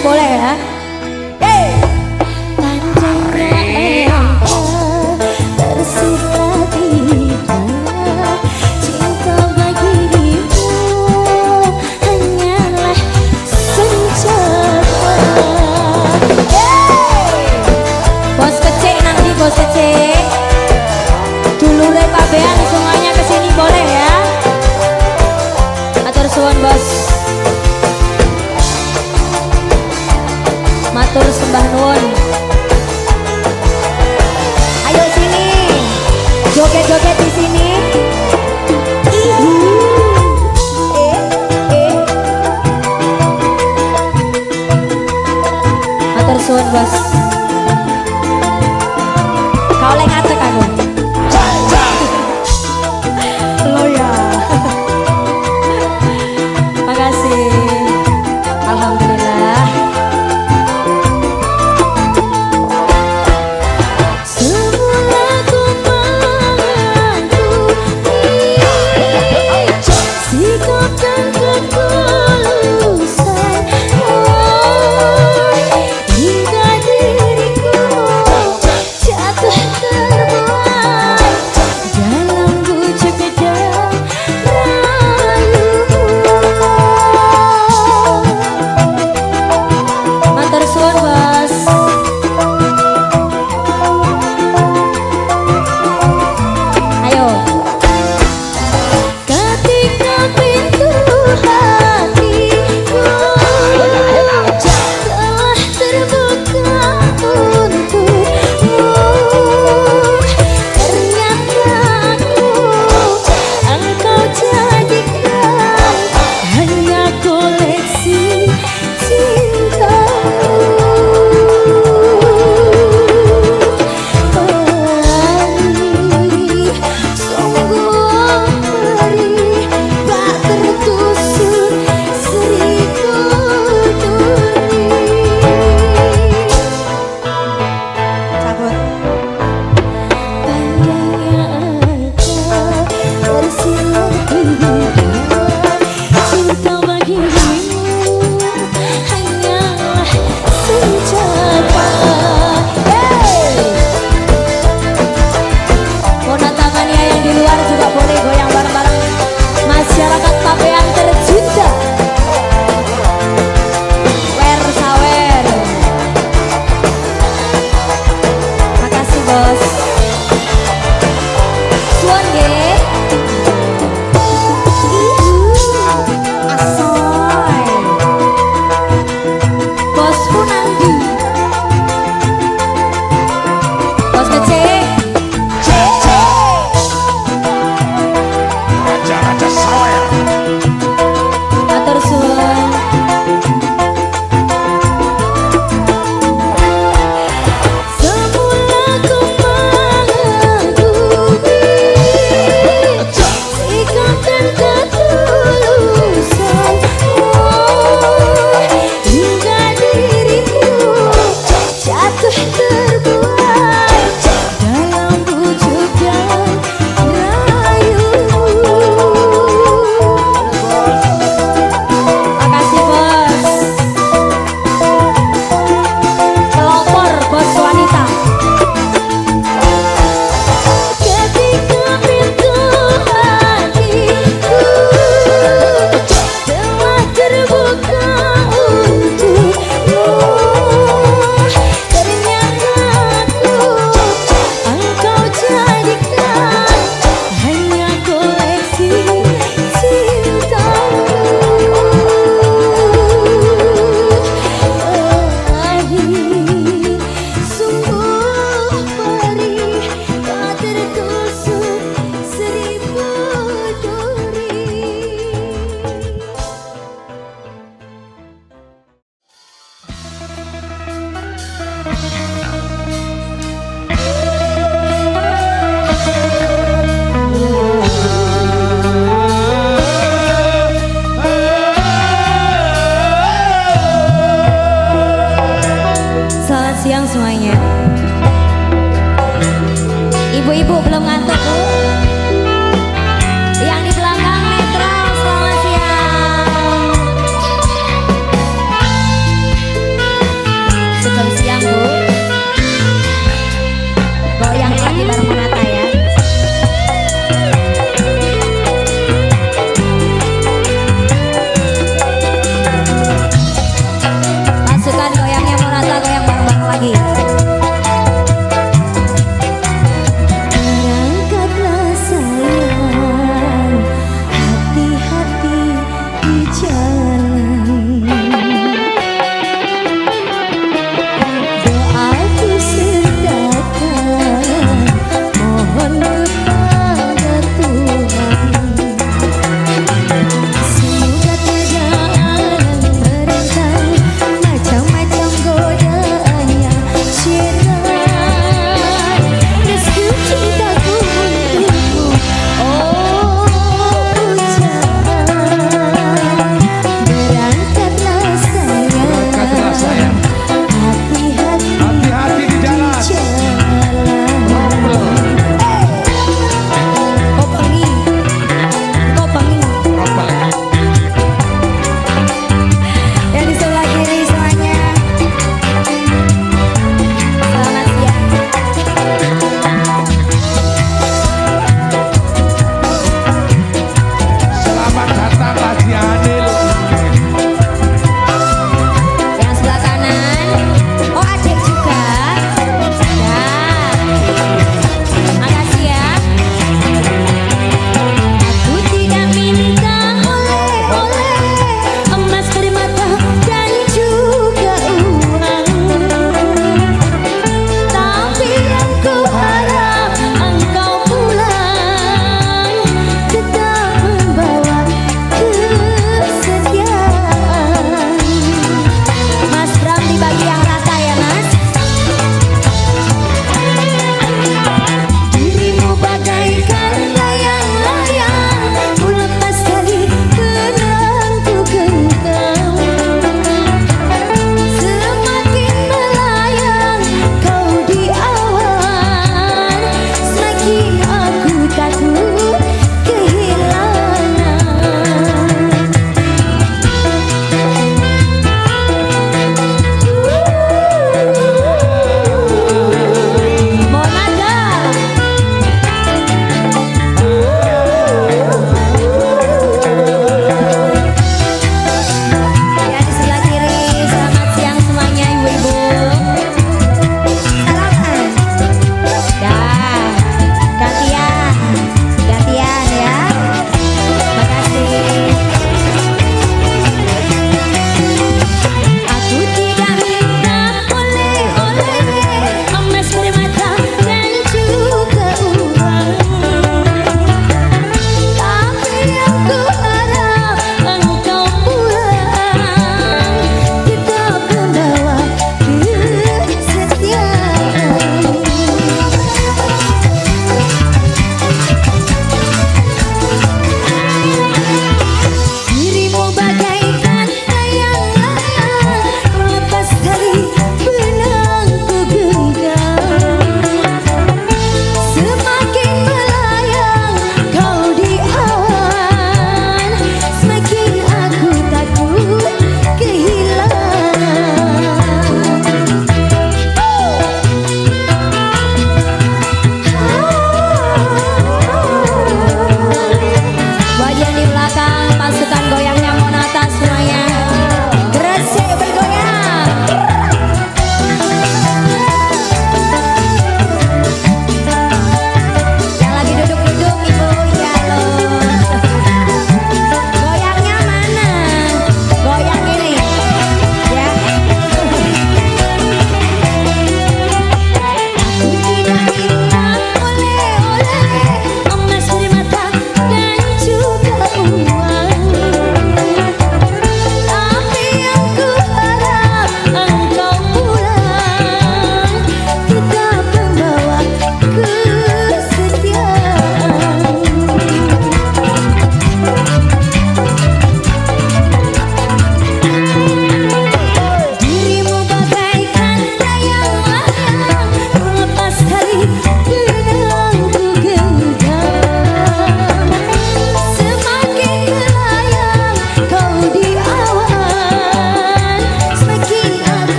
过来人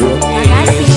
大家好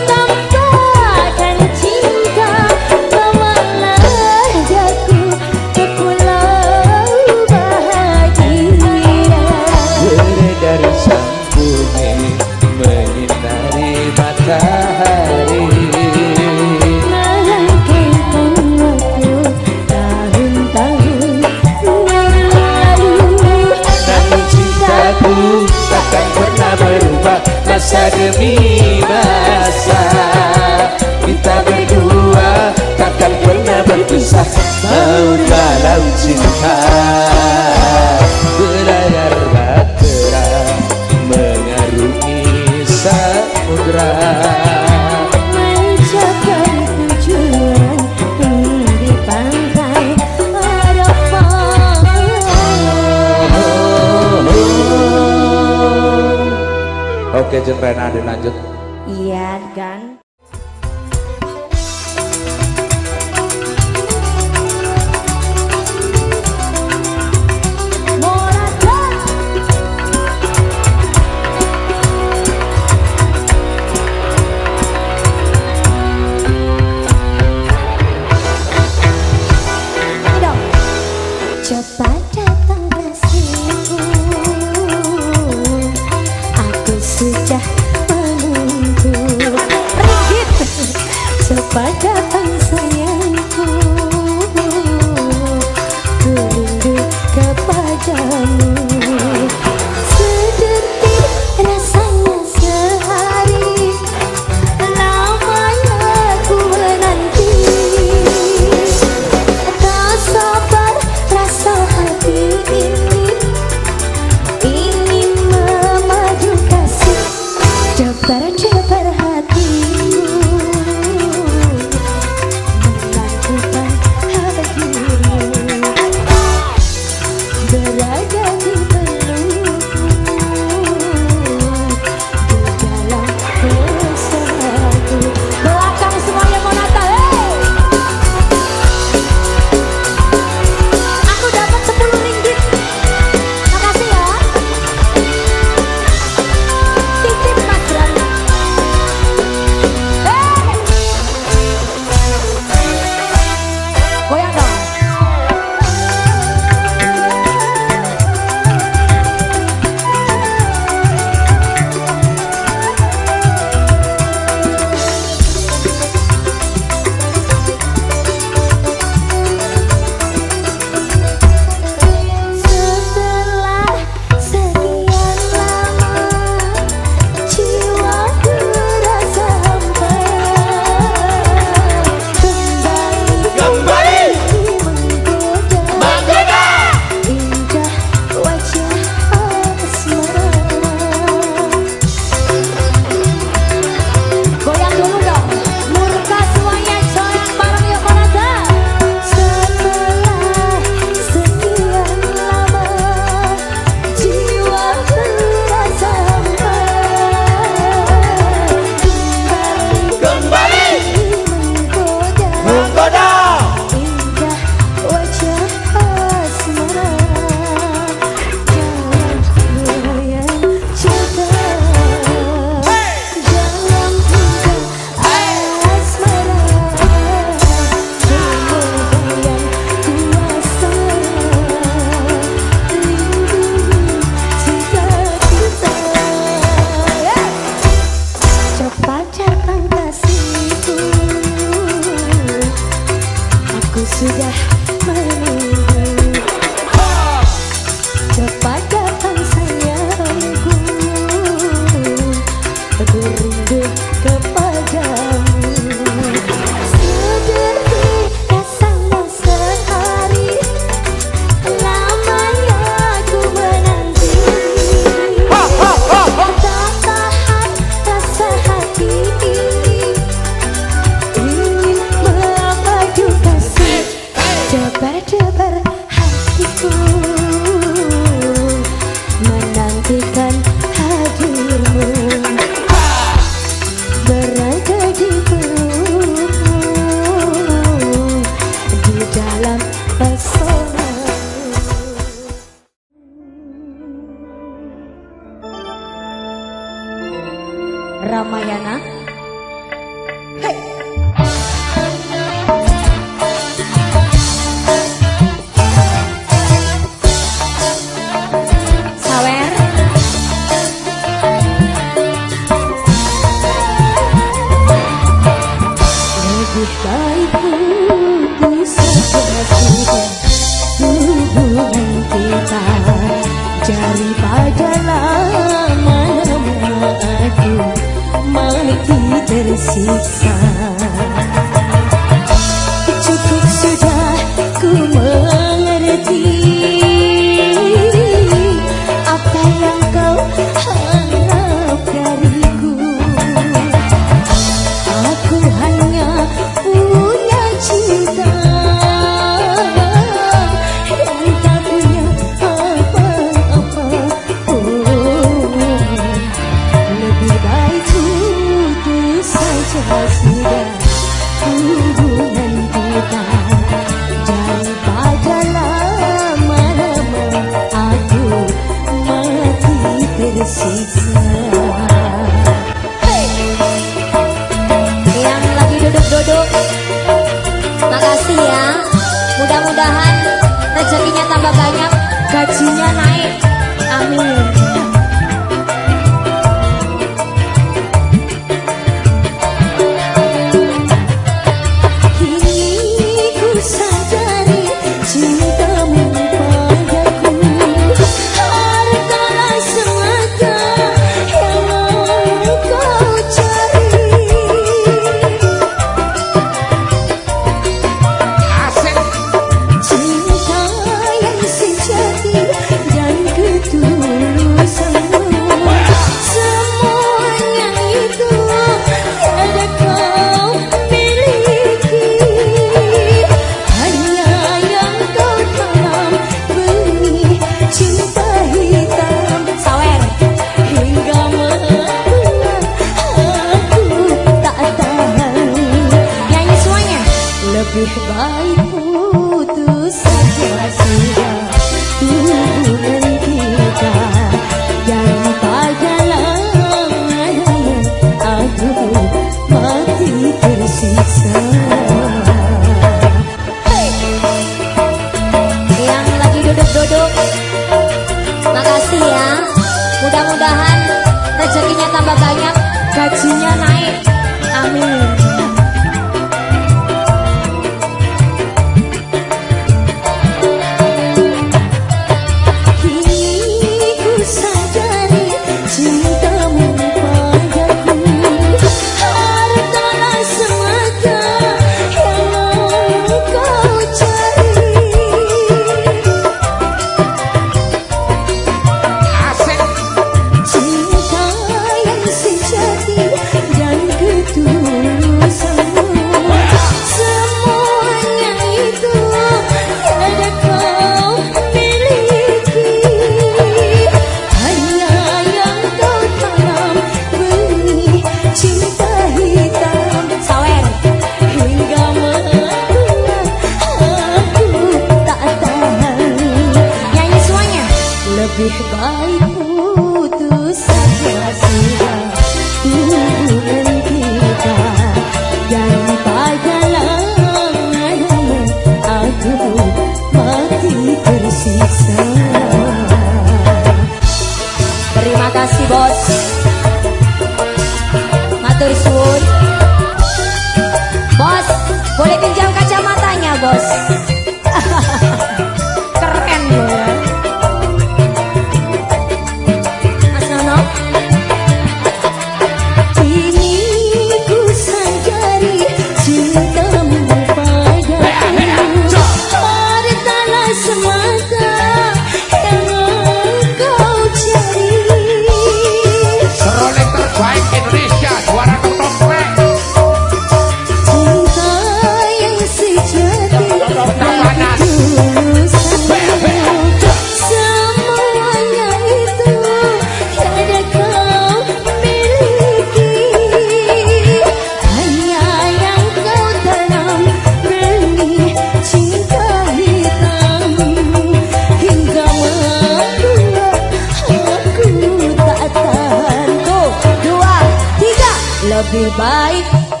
lebih baik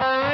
Bye.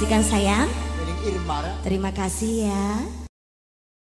Dikasihkan sayang. Terima kasih ya